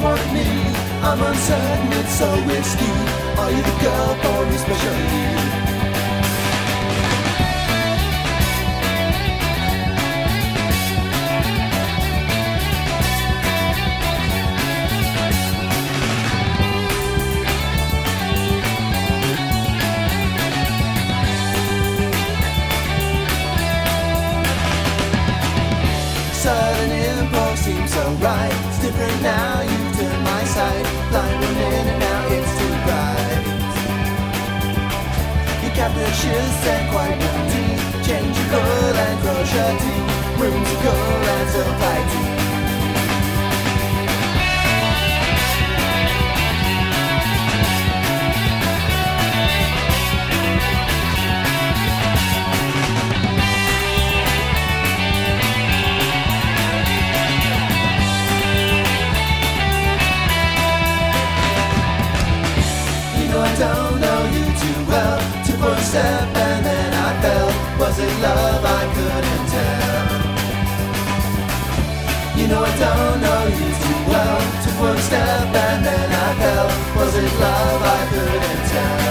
you want me. I'm uncertain, it's so risky. Are you the girl for me specially? sudden impulse seems so right. It's different now, you've Line one in and now it's too bright. You're capricious and quite empty. Change your girl and Rooms step and then I fell. Was it love? I couldn't tell. You know I don't know you too well. Took one step and then I fell. Was it love? I couldn't tell.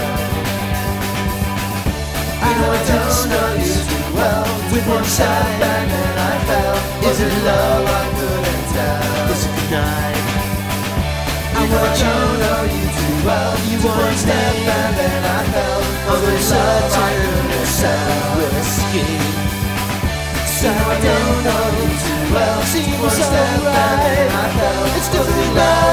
You know I don't know you too well. With one step and then I fell. Is it love? I couldn't tell. Is it good night? You know I don't know you too well. You one step and then I fell. Was? I couldn't tell. Whiskey. So I don't know too well. See one step and I fell. It's still love.